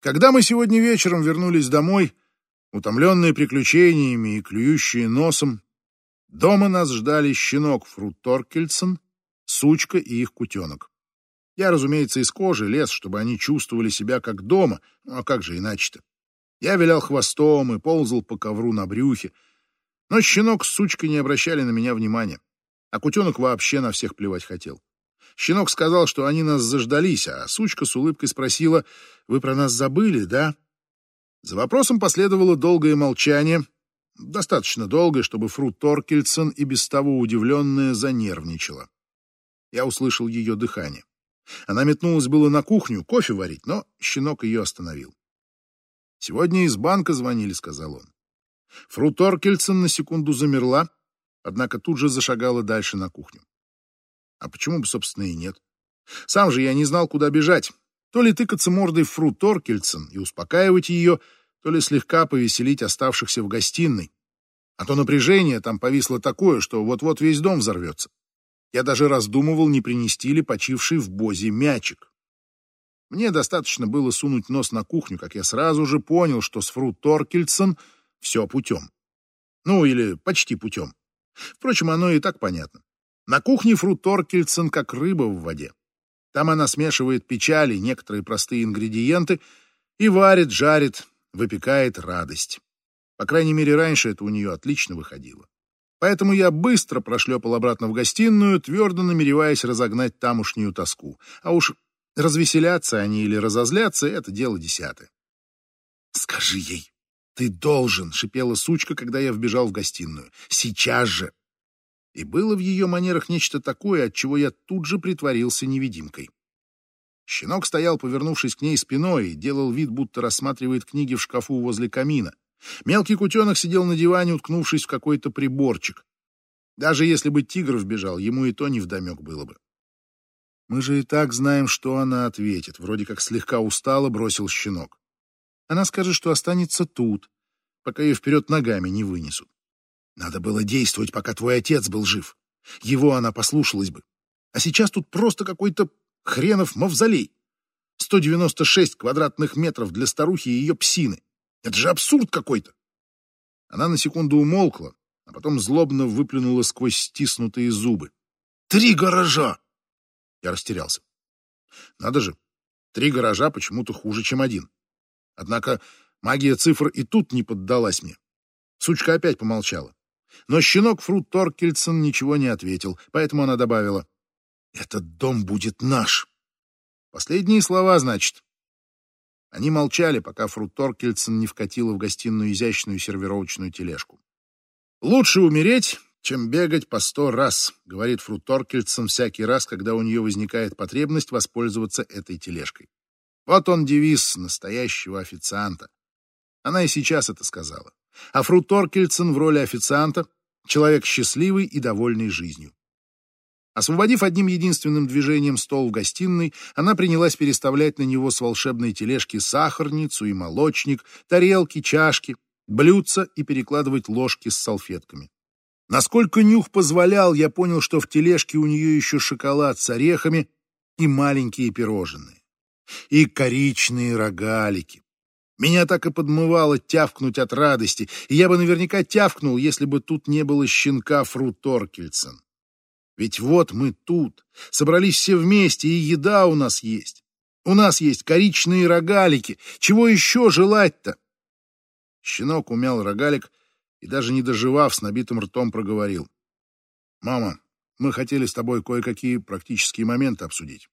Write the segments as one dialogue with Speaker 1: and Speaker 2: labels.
Speaker 1: Когда мы сегодня вечером вернулись домой, утомленные приключениями и клюющие носом, дома нас ждали щенок Фру Торкельсон, сучка и их кутенок. Я, разумеется, из кожи лез, чтобы они чувствовали себя как дома, ну а как же иначе-то? Я вилял хвостом и ползал по ковру на брюхе, но щенок с сучкой не обращали на меня внимания, а кутенок вообще на всех плевать хотел. Щенок сказал, что они нас заждались, а сучка с улыбкой спросила, «Вы про нас забыли, да?» За вопросом последовало долгое молчание, достаточно долгое, чтобы Фру Торкельсон и без того удивленная занервничала. Я услышал ее дыхание. Она метнулась было на кухню кофе варить, но щенок ее остановил. «Сегодня из банка звонили», — сказал он. Фру Торкельсон на секунду замерла, однако тут же зашагала дальше на кухню. А почему бы, собственно, и нет? Сам же я не знал, куда бежать. То ли тыкаться мордой в Фру Торкельсон и успокаивать ее, то ли слегка повеселить оставшихся в гостиной. А то напряжение там повисло такое, что вот-вот весь дом взорвется. Я даже раздумывал, не принести ли почивший в бозе мячик. Мне достаточно было сунуть нос на кухню, как я сразу же понял, что с Фру Торкельсон все путем. Ну, или почти путем. Впрочем, оно и так понятно. На кухне Фру Торкельсон как рыба в воде. Там она смешивает печали, некоторые простые ингредиенты, и варит, жарит, выпекает радость. По крайней мере, раньше это у нее отлично выходило. Поэтому я быстро прошлепал обратно в гостиную, твердо намереваясь разогнать тамошнюю тоску. А уж развеселяться они или разозляться — это дело десятое. «Скажи ей, ты должен!» — шипела сучка, когда я вбежал в гостиную. «Сейчас же!» И было в ее манерах нечто такое, от чего я тут же притворился невидимкой. Щенок стоял, повернувшись к ней спиной, и делал вид, будто рассматривает книги в шкафу возле камина. Мелкий кутенок сидел на диване, уткнувшись в какой-то приборчик. Даже если бы тигр вбежал, ему и то невдомек было бы. Мы же и так знаем, что она ответит. Вроде как слегка устало бросил щенок. Она скажет, что останется тут, пока ее вперед ногами не вынесут. Надо было действовать, пока твой отец был жив. Его она послушалась бы. А сейчас тут просто какой-то хренов мавзолей. 196 квадратных метров для старухи и ее псины. Это же абсурд какой-то. Она на секунду умолкла, а потом злобно выплюнула сквозь стиснутые зубы. Три гаража! Я растерялся. Надо же, три гаража почему-то хуже, чем один. Однако магия цифр и тут не поддалась мне. Сучка опять помолчала. Но щенок Фрут Торкельсон ничего не ответил, поэтому она добавила. «Этот дом будет наш». Последние слова, значит. Они молчали, пока Фру Торкельсон не вкатила в гостиную изящную сервировочную тележку. «Лучше умереть, чем бегать по сто раз», — говорит Фру Торкельсон всякий раз, когда у нее возникает потребность воспользоваться этой тележкой. Вот он девиз настоящего официанта. Она и сейчас это сказала. А Фру Торкельсон в роли официанта — человек счастливый и довольный жизнью. Освободив одним единственным движением стол в гостиной, она принялась переставлять на него с волшебной тележки сахарницу и молочник, тарелки, чашки, блюдца и перекладывать ложки с салфетками. Насколько нюх позволял, я понял, что в тележке у нее еще шоколад с орехами и маленькие пирожные. И коричные рогалики. Меня так и подмывало тявкнуть от радости, и я бы наверняка тявкнул, если бы тут не было щенка Фру Торкельсон. Ведь вот мы тут, собрались все вместе, и еда у нас есть. У нас есть коричные рогалики. Чего еще желать-то? Щенок умял рогалик и, даже не доживав, с набитым ртом проговорил. «Мама, мы хотели с тобой кое-какие практические моменты обсудить».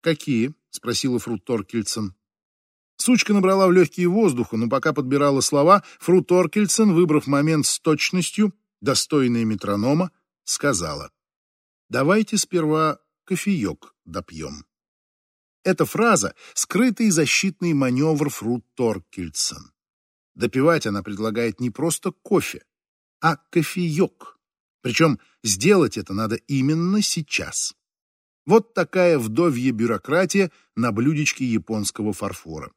Speaker 1: «Какие?» — спросила Фрут Торкельсон. Сучка набрала в легкие воздуха, но пока подбирала слова, Фрут Торкельсон, выбрав момент с точностью, достойной метронома, сказала давайте сперва кофеек допьем. Эта фраза — скрытый защитный маневр Фрут Торкельсон. Допивать она предлагает не просто кофе, а кофеек. Причем сделать это надо именно сейчас. Вот такая вдовья бюрократия на блюдечке японского фарфора.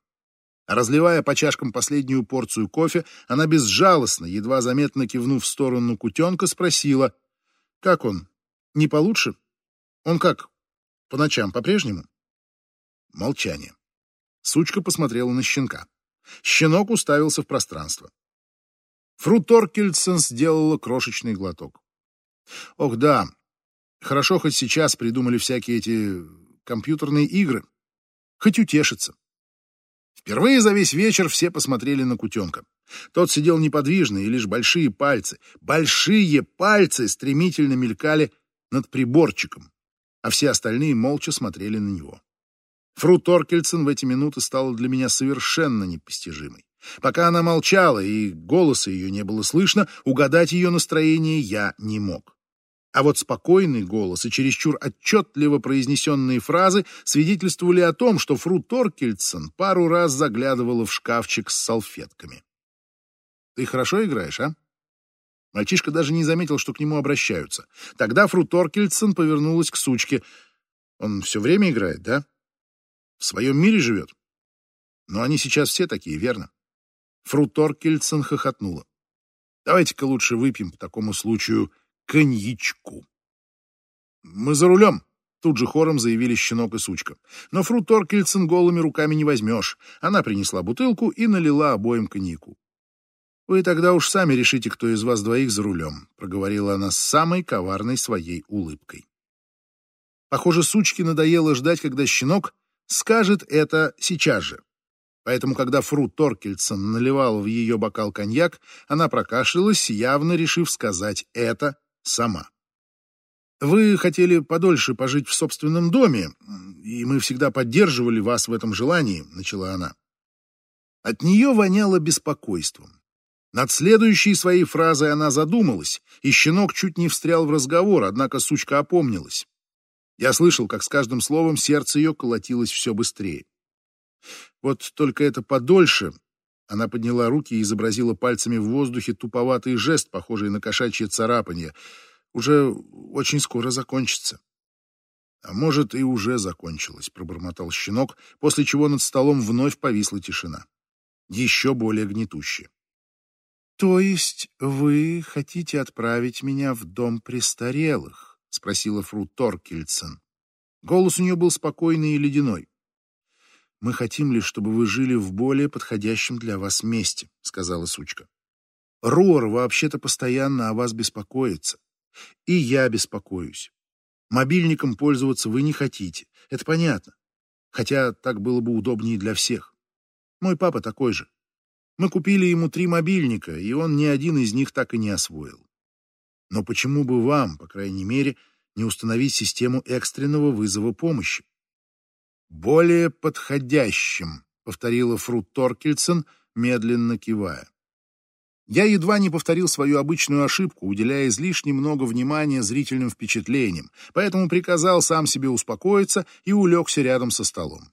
Speaker 1: Разливая по чашкам последнюю порцию кофе, она безжалостно, едва заметно кивнув в сторону кутенка, спросила, «Как он, не получше? Он как, по ночам по-прежнему? Молчание. Сучка посмотрела на щенка. Щенок уставился в пространство. Фру Торкельсон сделала крошечный глоток. Ох, да, хорошо хоть сейчас придумали всякие эти компьютерные игры. Хоть утешиться. Впервые за весь вечер все посмотрели на кутенка. Тот сидел неподвижно, и лишь большие пальцы, большие пальцы стремительно мелькали над приборчиком, а все остальные молча смотрели на него. Фру Торкельсон в эти минуты стала для меня совершенно непостижимой. Пока она молчала и голоса ее не было слышно, угадать ее настроение я не мог. А вот спокойный голос и чересчур отчетливо произнесенные фразы свидетельствовали о том, что Фру Торкельсон пару раз заглядывала в шкафчик с салфетками. «Ты хорошо играешь, а?» Мальчишка даже не заметил, что к нему обращаются. Тогда Фру Торкельсон повернулась к сучке. «Он все время играет, да? В своем мире живет? Но они сейчас все такие, верно?» Фру Торкельсон хохотнула. «Давайте-ка лучше выпьем по такому случаю коньячку». «Мы за рулем», — тут же хором заявили щенок и сучка. Но Фру Торкельсон голыми руками не возьмешь. Она принесла бутылку и налила обоим коньяку. «Вы тогда уж сами решите, кто из вас двоих за рулем», — проговорила она с самой коварной своей улыбкой. Похоже, сучке надоело ждать, когда щенок скажет это сейчас же. Поэтому, когда Фру Торкельсон наливал в ее бокал коньяк, она прокашлялась, явно решив сказать это сама. «Вы хотели подольше пожить в собственном доме, и мы всегда поддерживали вас в этом желании», — начала она. От нее воняло беспокойством. Над следующей своей фразой она задумалась, и щенок чуть не встрял в разговор, однако сучка опомнилась. Я слышал, как с каждым словом сердце ее колотилось все быстрее. Вот только это подольше. Она подняла руки и изобразила пальцами в воздухе туповатый жест, похожий на кошачье царапанье. Уже очень скоро закончится. А может, и уже закончилось, пробормотал щенок, после чего над столом вновь повисла тишина. Еще более гнетущая. То есть вы хотите отправить меня в дом престарелых? спросила фру Торкельсон. Голос у нее был спокойный и ледяной. «Мы хотим лишь, чтобы вы жили в более подходящем для вас месте», — сказала сучка. «Руор вообще-то постоянно о вас беспокоится. И я беспокоюсь. Мобильником пользоваться вы не хотите, это понятно. Хотя так было бы удобнее для всех. Мой папа такой же. Мы купили ему три мобильника, и он ни один из них так и не освоил. Но почему бы вам, по крайней мере, не установить систему экстренного вызова помощи? «Более подходящим», — повторила Фру Торкельсон, медленно кивая. Я едва не повторил свою обычную ошибку, уделяя излишне много внимания зрительным впечатлениям, поэтому приказал сам себе успокоиться и улегся рядом со столом.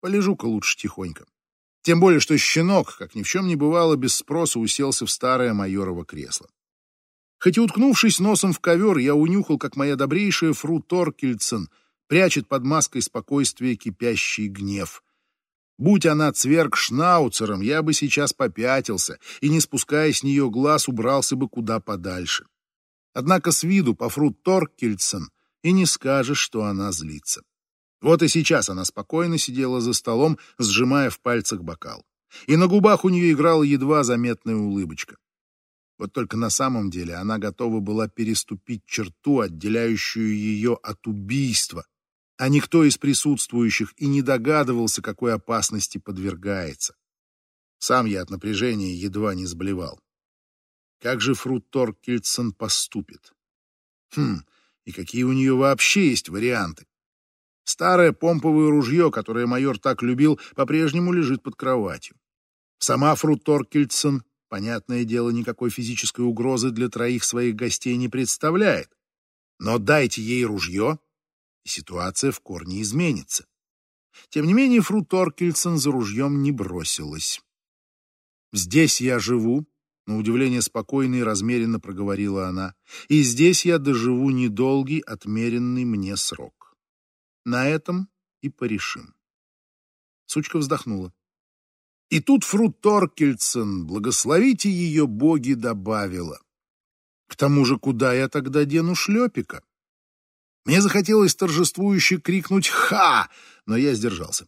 Speaker 1: Полежу-ка лучше тихонько. Тем более, что щенок, как ни в чем не бывало, без спроса уселся в старое майорово кресло. Хоть и уткнувшись носом в ковер, я унюхал, как моя добрейшая Фру Торкельсон — прячет под маской спокойствия кипящий гнев. Будь она цверг шнауцером, я бы сейчас попятился и, не спуская с нее глаз, убрался бы куда подальше. Однако с виду по фрут Торкельсон и не скажешь, что она злится. Вот и сейчас она спокойно сидела за столом, сжимая в пальцах бокал. И на губах у нее играла едва заметная улыбочка. Вот только на самом деле она готова была переступить черту, отделяющую ее от убийства, а никто из присутствующих и не догадывался, какой опасности подвергается. Сам я от напряжения едва не сблевал. Как же Фрут Торкельсон поступит? Хм, и какие у нее вообще есть варианты? Старое помповое ружье, которое майор так любил, по-прежнему лежит под кроватью. Сама Фрут Торкельсон, понятное дело, никакой физической угрозы для троих своих гостей не представляет. Но дайте ей ружье, и ситуация в корне изменится. Тем не менее, Фру Торкельсон за ружьем не бросилась. «Здесь я живу», — на удивление спокойно и размеренно проговорила она, «и здесь я доживу недолгий, отмеренный мне срок. На этом и порешим». Сучка вздохнула. И тут Фру Торкельсон, благословите ее боги, добавила. «К тому же, куда я тогда дену шлепика?» Мне захотелось торжествующе крикнуть «Ха!», но я сдержался.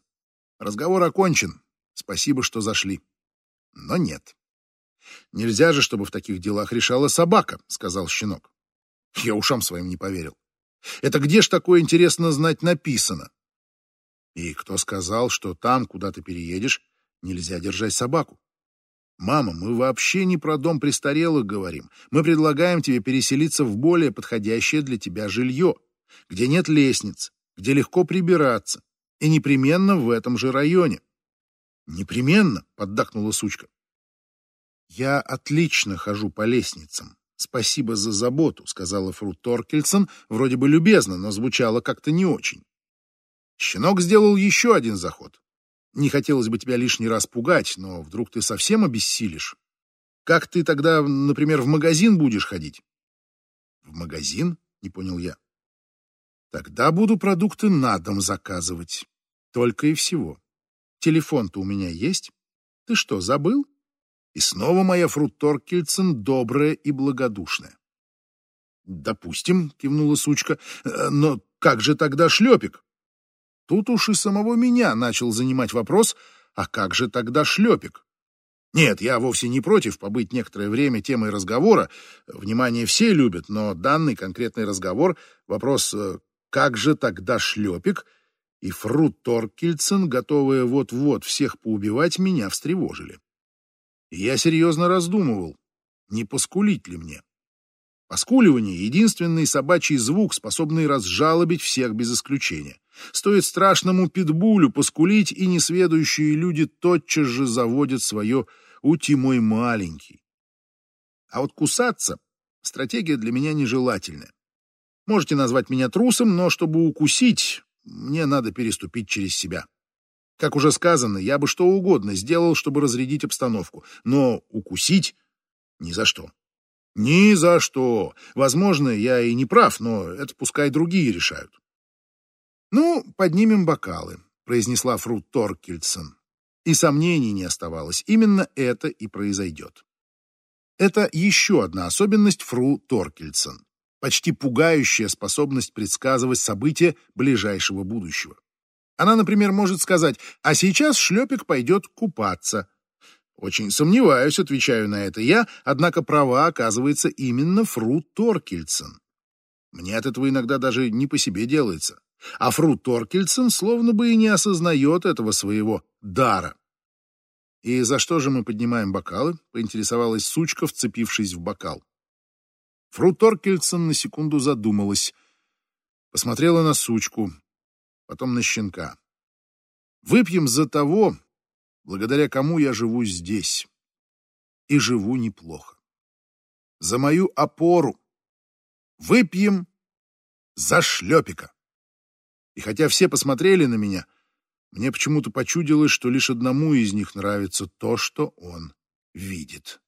Speaker 1: Разговор окончен. Спасибо, что зашли. Но нет. Нельзя же, чтобы в таких делах решала собака, сказал щенок. Я ушам своим не поверил. Это где ж такое, интересно знать, написано? И кто сказал, что там, куда ты переедешь, нельзя держать собаку? Мама, мы вообще не про дом престарелых говорим. Мы предлагаем тебе переселиться в более подходящее для тебя жилье, где нет лестниц, где легко прибираться, и непременно в этом же районе. Непременно, поддакнула сучка. Я отлично хожу по лестницам. Спасибо за заботу, сказала Фру Торкельсон, вроде бы любезно, но звучало как-то не очень. Щенок сделал еще один заход. Не хотелось бы тебя лишний раз пугать, но вдруг ты совсем обессилишь. Как ты тогда, например, в магазин будешь ходить? В магазин? Не понял я. Тогда буду продукты на дом заказывать. Только и всего. Телефон-то у меня есть. Ты что, забыл? И снова моя фрут Торкельсон добрая и благодушная. «Допустим», — кивнула сучка, — «но как же тогда шлепик?» Тут уж и самого меня начал занимать вопрос, а как же тогда шлепик? Нет, я вовсе не против побыть некоторое время темой разговора. Внимание все любят, но данный конкретный разговор, вопрос э, «как же тогда шлепик?» и Фрут Торкельсен, готовые вот-вот всех поубивать, меня встревожили. Я серьезно раздумывал, не поскулить ли мне. Поскуливание — единственный собачий звук, способный разжалобить всех без исключения. Стоит страшному питбулю поскулить, и несведущие люди тотчас же заводят свое «ути мой маленький». А вот кусаться — стратегия для меня нежелательная. Можете назвать меня трусом, но чтобы укусить, мне надо переступить через себя. Как уже сказано, я бы что угодно сделал, чтобы разрядить обстановку, но укусить — ни за что. Ни за что. Возможно, я и не прав, но это пускай другие решают. «Ну, поднимем бокалы», — произнесла Фру Торкельсон. И сомнений не оставалось, именно это и произойдет. Это еще одна особенность Фру Торкельсон, почти пугающая способность предсказывать события ближайшего будущего. Она, например, может сказать, а сейчас шлепик пойдет купаться. Очень сомневаюсь, отвечаю на это я, однако права оказывается именно Фру Торкельсон. Мне от этого иногда даже не по себе делается. А Фру Торкельсон словно бы и не осознает этого своего дара. «И за что же мы поднимаем бокалы?» — поинтересовалась сучка, вцепившись в бокал. Фру Торкельсон на секунду задумалась, посмотрела на сучку, потом на щенка. «Выпьем за того, благодаря кому я живу здесь. И живу неплохо. За мою опору. Выпьем за шлепика». И хотя все посмотрели на меня, мне почему-то почудилось, что лишь одному из них нравится то, что он видит.